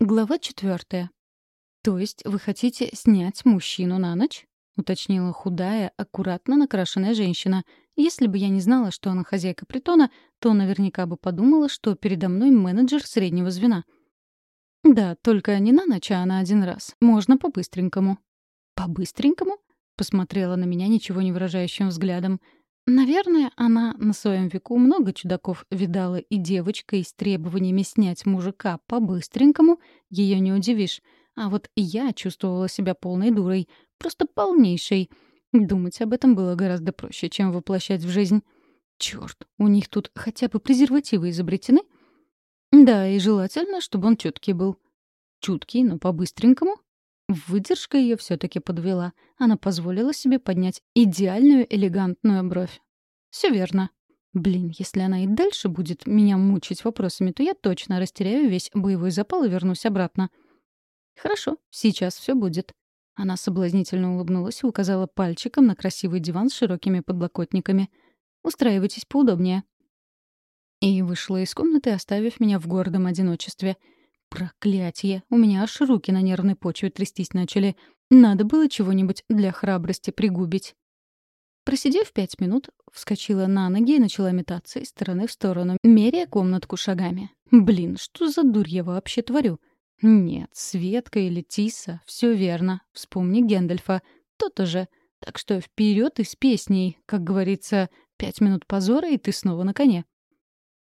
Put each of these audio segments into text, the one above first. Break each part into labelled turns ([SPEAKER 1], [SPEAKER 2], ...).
[SPEAKER 1] Глава четвертая. «То есть вы хотите снять мужчину на ночь?» — уточнила худая, аккуратно накрашенная женщина. Если бы я не знала, что она хозяйка притона, то наверняка бы подумала, что передо мной менеджер среднего звена. «Да, только не на ночь, а на один раз. Можно по-быстренькому». «По-быстренькому?» — посмотрела на меня ничего не выражающим взглядом. Наверное, она на своем веку много чудаков видала, и девочкой с требованиями снять мужика по-быстренькому ее не удивишь. А вот я чувствовала себя полной дурой, просто полнейшей. Думать об этом было гораздо проще, чем воплощать в жизнь. Черт, у них тут хотя бы презервативы изобретены? Да, и желательно, чтобы он чуткий был. Чуткий, но по-быстренькому? Выдержка ее все-таки подвела. Она позволила себе поднять идеальную элегантную бровь. Все верно. Блин, если она и дальше будет меня мучить вопросами, то я точно растеряю весь боевой запал и вернусь обратно. Хорошо, сейчас все будет. Она соблазнительно улыбнулась и указала пальчиком на красивый диван с широкими подлокотниками. «Устраивайтесь поудобнее». И вышла из комнаты, оставив меня в гордом одиночестве — Проклятье! У меня аж руки на нервной почве трястись начали. Надо было чего-нибудь для храбрости пригубить. Просидев пять минут, вскочила на ноги и начала метаться из стороны в сторону, меряя комнатку шагами. Блин, что за дурь я вообще творю? Нет, Светка или Тиса, все верно. Вспомни Гендальфа. То-то же. Так что вперед и с песней. Как говорится, пять минут позора, и ты снова на коне.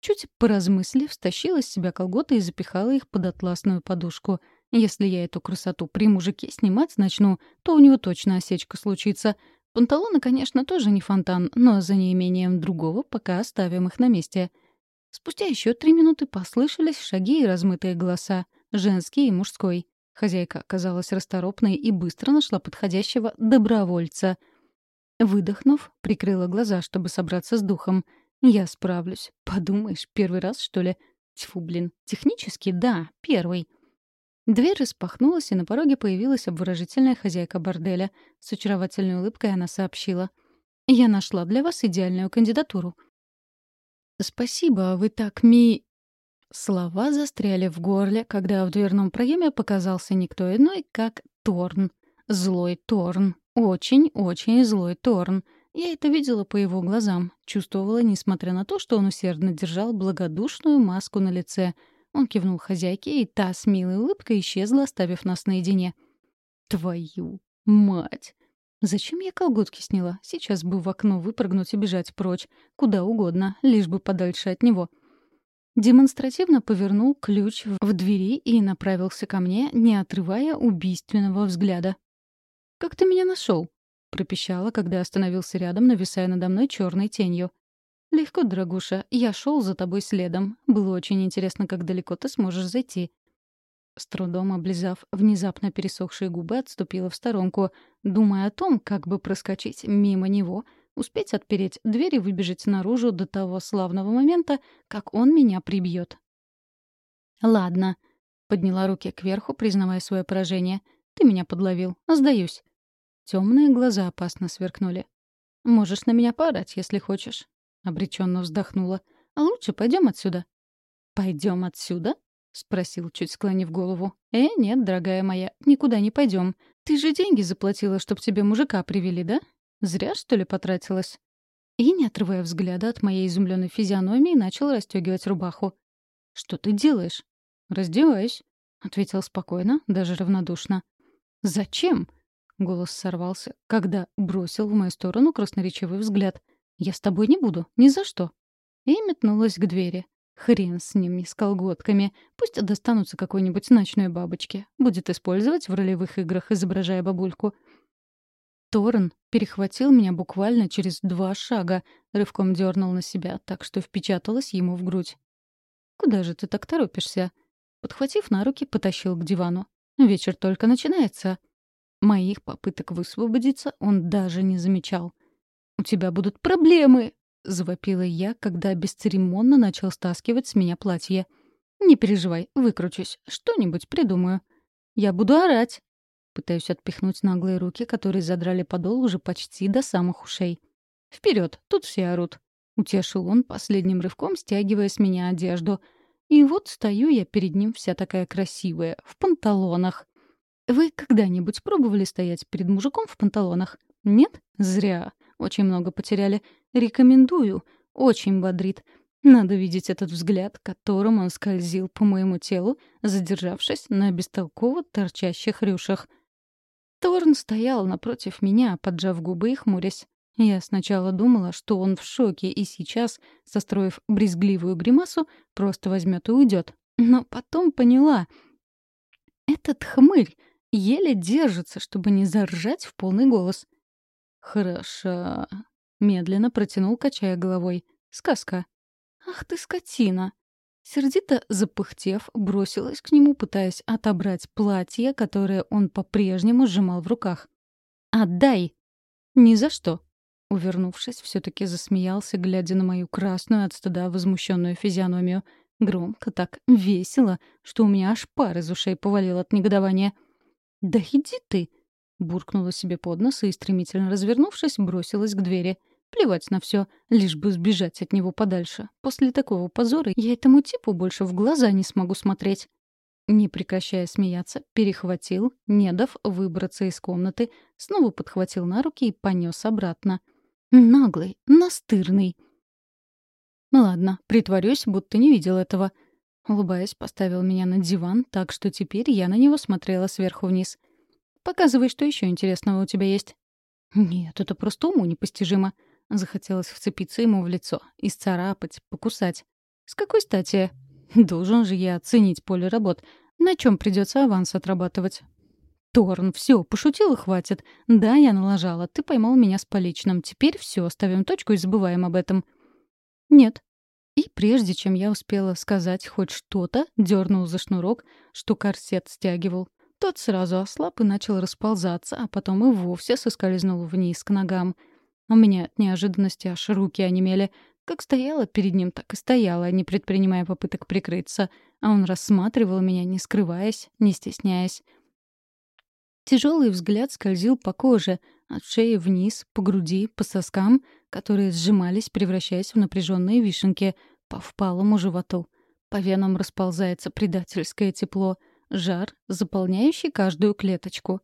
[SPEAKER 1] Чуть поразмыслив, стащила с себя колготы и запихала их под атласную подушку. Если я эту красоту при мужике снимать начну, то у него точно осечка случится. Панталоны, конечно, тоже не фонтан, но за неимением другого пока оставим их на месте. Спустя еще три минуты послышались шаги и размытые голоса. Женский и мужской. Хозяйка оказалась расторопной и быстро нашла подходящего добровольца. Выдохнув, прикрыла глаза, чтобы собраться с духом — я справлюсь. Подумаешь, первый раз, что ли? Тьфу, блин. Технически, да, первый. Дверь распахнулась, и на пороге появилась обворожительная хозяйка борделя. С очаровательной улыбкой она сообщила. «Я нашла для вас идеальную кандидатуру». «Спасибо, вы так ми...» Слова застряли в горле, когда в дверном проеме показался никто иной, как Торн. Злой Торн. Очень-очень злой Торн. Я это видела по его глазам, чувствовала, несмотря на то, что он усердно держал благодушную маску на лице. Он кивнул хозяйке, и та с милой улыбкой исчезла, оставив нас наедине. «Твою мать!» Зачем я колготки сняла? Сейчас бы в окно выпрыгнуть и бежать прочь. Куда угодно, лишь бы подальше от него. Демонстративно повернул ключ в двери и направился ко мне, не отрывая убийственного взгляда. «Как ты меня нашел? — пропищала, когда остановился рядом, нависая надо мной черной тенью. «Легко, дорогуша. Я шел за тобой следом. Было очень интересно, как далеко ты сможешь зайти». С трудом облизав внезапно пересохшие губы, отступила в сторонку, думая о том, как бы проскочить мимо него, успеть отпереть дверь и выбежать наружу до того славного момента, как он меня прибьет. «Ладно», — подняла руки кверху, признавая свое поражение. «Ты меня подловил. Сдаюсь». Темные глаза опасно сверкнули. «Можешь на меня поорать, если хочешь», — обреченно вздохнула. «А лучше пойдем отсюда». Пойдем отсюда?» — спросил, чуть склонив голову. «Э, нет, дорогая моя, никуда не пойдем. Ты же деньги заплатила, чтоб тебе мужика привели, да? Зря, что ли, потратилась?» И, не отрывая взгляда от моей изумленной физиономии, начал расстегивать рубаху. «Что ты делаешь?» «Раздеваюсь», — ответил спокойно, даже равнодушно. «Зачем?» Голос сорвался, когда бросил в мою сторону красноречивый взгляд. «Я с тобой не буду, ни за что!» И метнулась к двери. Хрен с ними, с колготками. Пусть достанутся какой-нибудь ночной бабочке. Будет использовать в ролевых играх, изображая бабульку. Торн перехватил меня буквально через два шага, рывком дернул на себя, так что впечаталась ему в грудь. «Куда же ты так торопишься?» Подхватив на руки, потащил к дивану. «Вечер только начинается». Моих попыток высвободиться он даже не замечал. «У тебя будут проблемы!» — завопила я, когда бесцеремонно начал стаскивать с меня платье. «Не переживай, выкручусь. Что-нибудь придумаю. Я буду орать!» Пытаюсь отпихнуть наглые руки, которые задрали подол уже почти до самых ушей. «Вперед! Тут все орут!» — утешил он последним рывком, стягивая с меня одежду. И вот стою я перед ним вся такая красивая, в панталонах. Вы когда-нибудь пробовали стоять перед мужиком в панталонах? Нет? Зря. Очень много потеряли. Рекомендую. Очень бодрит. Надо видеть этот взгляд, которым он скользил по моему телу, задержавшись на бестолково торчащих рюшах. Торн стоял напротив меня, поджав губы и хмурясь. Я сначала думала, что он в шоке и сейчас, состроив брезгливую гримасу, просто возьмет и уйдет. Но потом поняла. Этот хмырь еле держится, чтобы не заржать в полный голос. «Хорошо», — медленно протянул, качая головой. «Сказка». «Ах ты, скотина!» Сердито запыхтев, бросилась к нему, пытаясь отобрать платье, которое он по-прежнему сжимал в руках. «Отдай!» «Ни за что!» Увернувшись, все таки засмеялся, глядя на мою красную от стыда возмущенную физиономию. Громко так, весело, что у меня аж пар из ушей повалил от негодования. «Да иди ты!» — буркнула себе под нос и, стремительно развернувшись, бросилась к двери. Плевать на все, лишь бы сбежать от него подальше. После такого позора я этому типу больше в глаза не смогу смотреть. Не прекращая смеяться, перехватил, не дав выбраться из комнаты, снова подхватил на руки и понес обратно — Наглый, настырный. Ладно, притворюсь, будто не видел этого. Улыбаясь, поставил меня на диван, так что теперь я на него смотрела сверху вниз. «Показывай, что еще интересного у тебя есть». «Нет, это просто уму непостижимо». Захотелось вцепиться ему в лицо, исцарапать, покусать. «С какой стати? Должен же я оценить поле работ. На чем придется аванс отрабатывать?» Торн, все, пошутил и хватит. Да, я налажала, ты поймал меня с поличным. Теперь все, ставим точку и забываем об этом. Нет. И прежде чем я успела сказать хоть что-то, дернул за шнурок, что корсет стягивал. Тот сразу ослаб и начал расползаться, а потом и вовсе соскользнул вниз к ногам. У меня от неожиданности аж руки онемели. Как стояла перед ним, так и стояла, не предпринимая попыток прикрыться. А он рассматривал меня, не скрываясь, не стесняясь. Тяжелый взгляд скользил по коже, от шеи вниз, по груди, по соскам, которые сжимались, превращаясь в напряженные вишенки, по впалому животу. По венам расползается предательское тепло, жар, заполняющий каждую клеточку.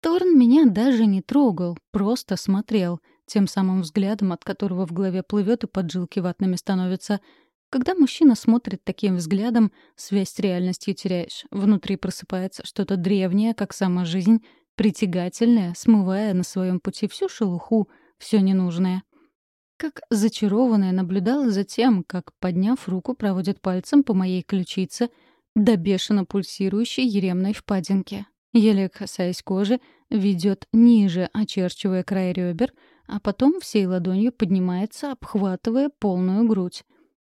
[SPEAKER 1] Торн меня даже не трогал, просто смотрел, тем самым взглядом, от которого в голове плывет и поджилки ватными становятся — когда мужчина смотрит таким взглядом, связь с реальностью теряешь. Внутри просыпается что-то древнее, как сама жизнь, притягательное, смывая на своем пути всю шелуху, все ненужное. Как зачарованная наблюдала за тем, как, подняв руку, проводит пальцем по моей ключице до бешено пульсирующей еремной впадинки. Еле касаясь кожи, ведет ниже, очерчивая край ребер, а потом всей ладонью поднимается, обхватывая полную грудь.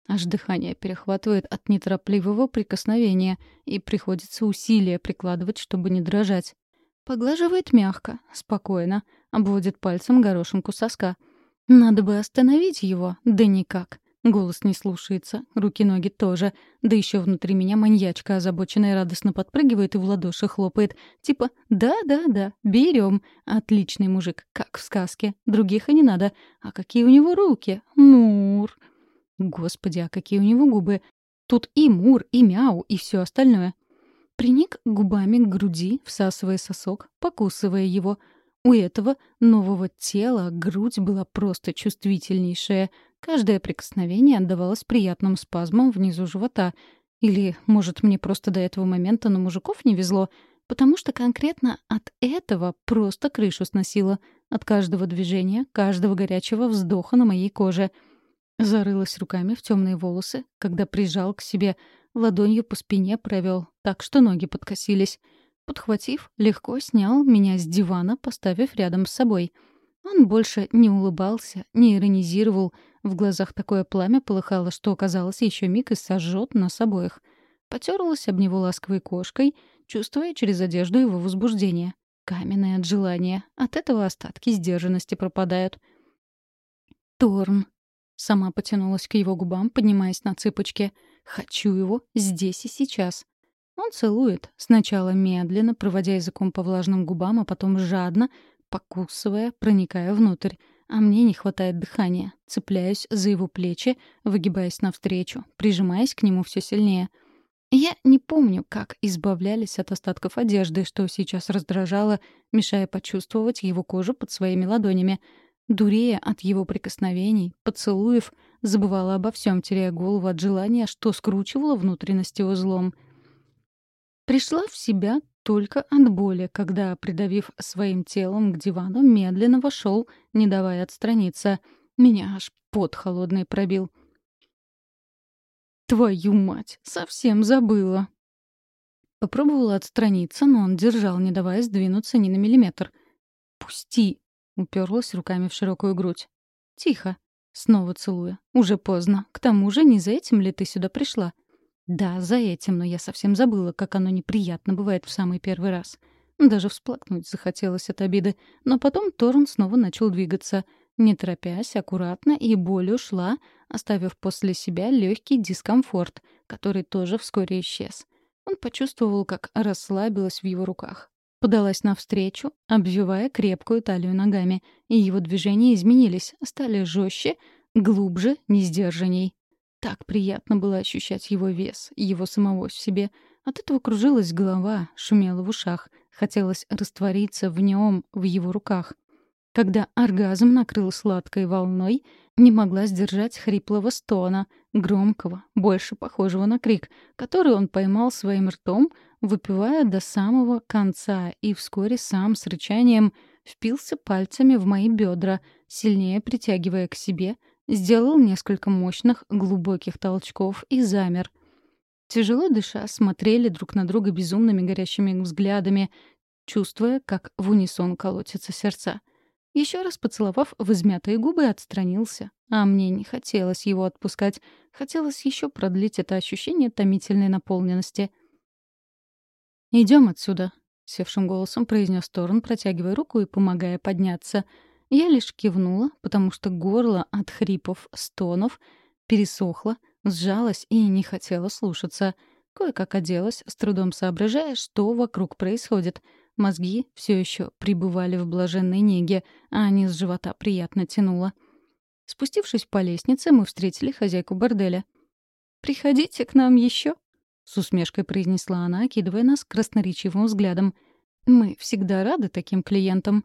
[SPEAKER 1] Аж дыхание перехватывает от неторопливого прикосновения, и приходится усилия прикладывать, чтобы не дрожать. Поглаживает мягко, спокойно, обводит пальцем горошинку соска. Надо бы остановить его, да никак. Голос не слушается, руки-ноги тоже. Да еще внутри меня маньячка озабоченная радостно подпрыгивает и в ладоши хлопает. Типа «да-да-да, берем. Отличный мужик, как в сказке. Других и не надо. А какие у него руки? Мур!» Господи, а какие у него губы! Тут и мур, и мяу, и все остальное. Приник губами к груди, всасывая сосок, покусывая его. У этого нового тела грудь была просто чувствительнейшая. Каждое прикосновение отдавалось приятным спазмом внизу живота. Или, может, мне просто до этого момента на мужиков не везло, потому что конкретно от этого просто крышу сносило. От каждого движения, каждого горячего вздоха на моей коже — Зарылась руками в темные волосы, когда прижал к себе, ладонью по спине провел, так что ноги подкосились. Подхватив, легко снял меня с дивана, поставив рядом с собой. Он больше не улыбался, не иронизировал. В глазах такое пламя полыхало, что, казалось, еще миг и сожжет нас обоих. Потерлась об него ласковой кошкой, чувствуя через одежду его возбуждение. Каменное от желания. От этого остатки сдержанности пропадают. Торн. Сама потянулась к его губам, поднимаясь на цыпочки. «Хочу его здесь и сейчас». Он целует, сначала медленно, проводя языком по влажным губам, а потом жадно, покусывая, проникая внутрь. а мне не хватает дыхания. Цепляюсь за его плечи, выгибаясь навстречу, прижимаясь к нему все сильнее. Я не помню, как избавлялись от остатков одежды, что сейчас раздражало, мешая почувствовать его кожу под своими ладонями. Дурея от его прикосновений, поцелуев, забывала обо всем, теряя голову от желания, что скручивало внутренности узлом. Пришла в себя только от боли, когда, придавив своим телом к дивану, медленно вошел, не давая отстраниться. Меня аж под холодный пробил. «Твою мать! Совсем забыла!» Попробовала отстраниться, но он держал, не давая сдвинуться ни на миллиметр. «Пусти!» — уперлась руками в широкую грудь. «Тихо!» — снова целуя. «Уже поздно. К тому же не за этим ли ты сюда пришла?» Да, за этим, но я совсем забыла, как оно неприятно бывает в самый первый раз. Даже всплакнуть захотелось от обиды. Но потом Торн снова начал двигаться. Не торопясь, аккуратно, и боль ушла, оставив после себя легкий дискомфорт, который тоже вскоре исчез. Он почувствовал, как расслабилась в его руках. Подалась навстречу, обвивая крепкую талию ногами, и его движения изменились, стали жестче, глубже, несдержанней. Так приятно было ощущать его вес, его самого в себе. От этого кружилась голова, шумела в ушах. Хотелось раствориться в нем, в его руках. Когда оргазм накрыл сладкой волной, не могла сдержать хриплого стона, громкого, больше похожего на крик, который он поймал своим ртом, выпивая до самого конца, и вскоре сам с рычанием впился пальцами в мои бедра, сильнее притягивая к себе — Сделал несколько мощных, глубоких толчков и замер. Тяжело дыша, смотрели друг на друга безумными горящими взглядами, чувствуя, как в унисон колотятся сердца. Еще раз поцеловав в измятые губы, отстранился. А мне не хотелось его отпускать. Хотелось еще продлить это ощущение томительной наполненности. «Идем отсюда», — севшим голосом произнес Торн, протягивая руку и помогая подняться — я лишь кивнула, потому что горло от хрипов, стонов пересохло, сжалось и не хотела слушаться. Кое-как оделась, с трудом соображая, что вокруг происходит. Мозги все еще пребывали в блаженной неге, а низ живота приятно тянуло. Спустившись по лестнице, мы встретили хозяйку борделя. «Приходите к нам еще», — с усмешкой произнесла она, окидывая нас красноречивым взглядом. «Мы всегда рады таким клиентам».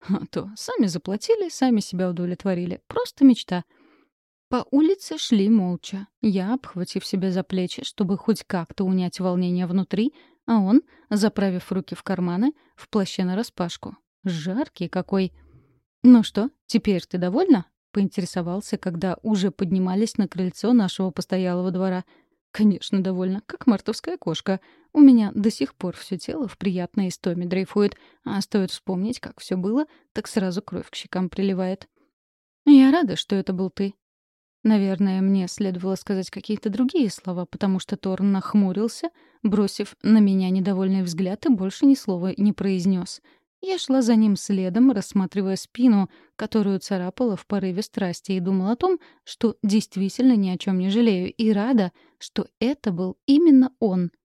[SPEAKER 1] А то сами заплатили, сами себя удовлетворили. Просто мечта. По улице шли молча. Я, обхватив себя за плечи, чтобы хоть как-то унять волнение внутри, а он, заправив руки в карманы, в плаще нараспашку. Жаркий какой. «Ну что, теперь ты довольна?» — поинтересовался, когда уже поднимались на крыльцо нашего постоялого двора — Конечно, довольна, как мартовская кошка. У меня до сих пор все тело в приятной истоме дрейфует, а стоит вспомнить, как все было, так сразу кровь к щекам приливает. Я рада, что это был ты. Наверное, мне следовало сказать какие-то другие слова, потому что Торн нахмурился, бросив на меня недовольный взгляд и больше ни слова не произнес — я шла за ним следом, рассматривая спину, которую царапала в порыве страсти, и думала о том, что действительно ни о чем не жалею, и рада, что это был именно он —